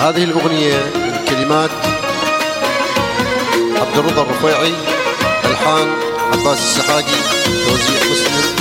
هذه الأغنية من كلمات عبد الرضا الرفيعي ألحان عباس السحاقي توزيع مسلم.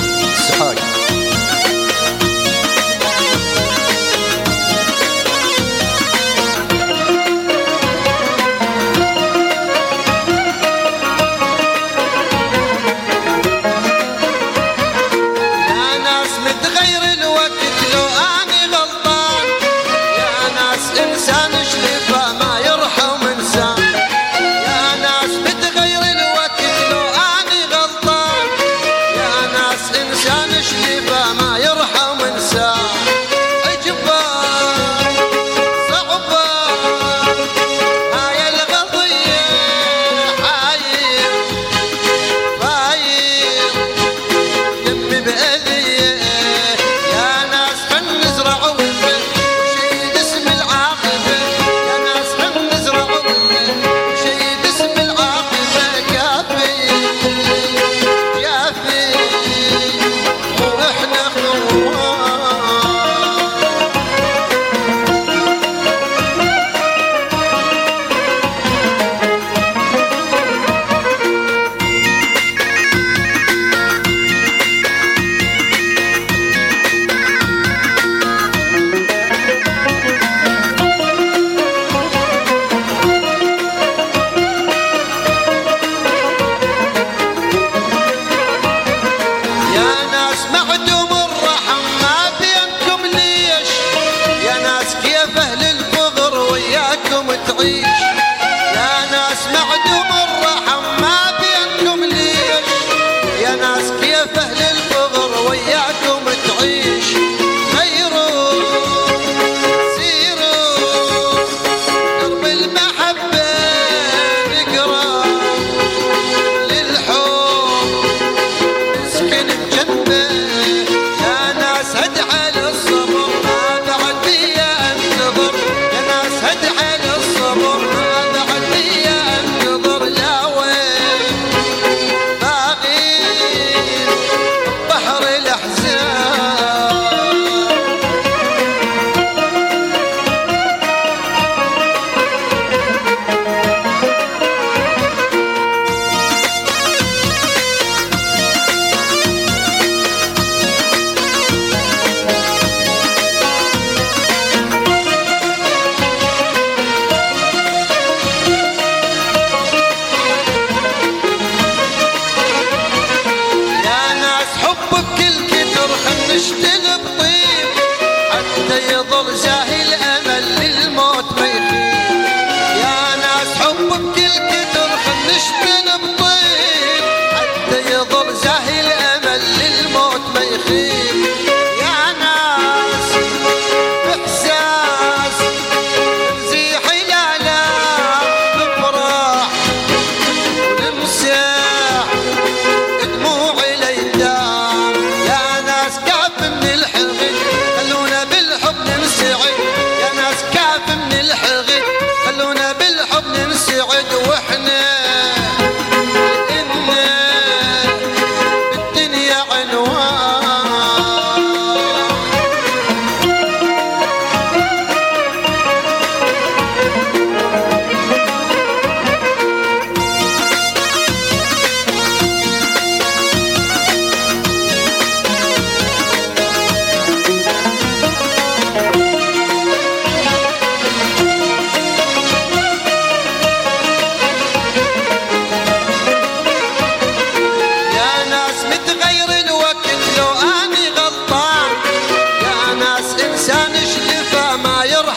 دموع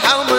how many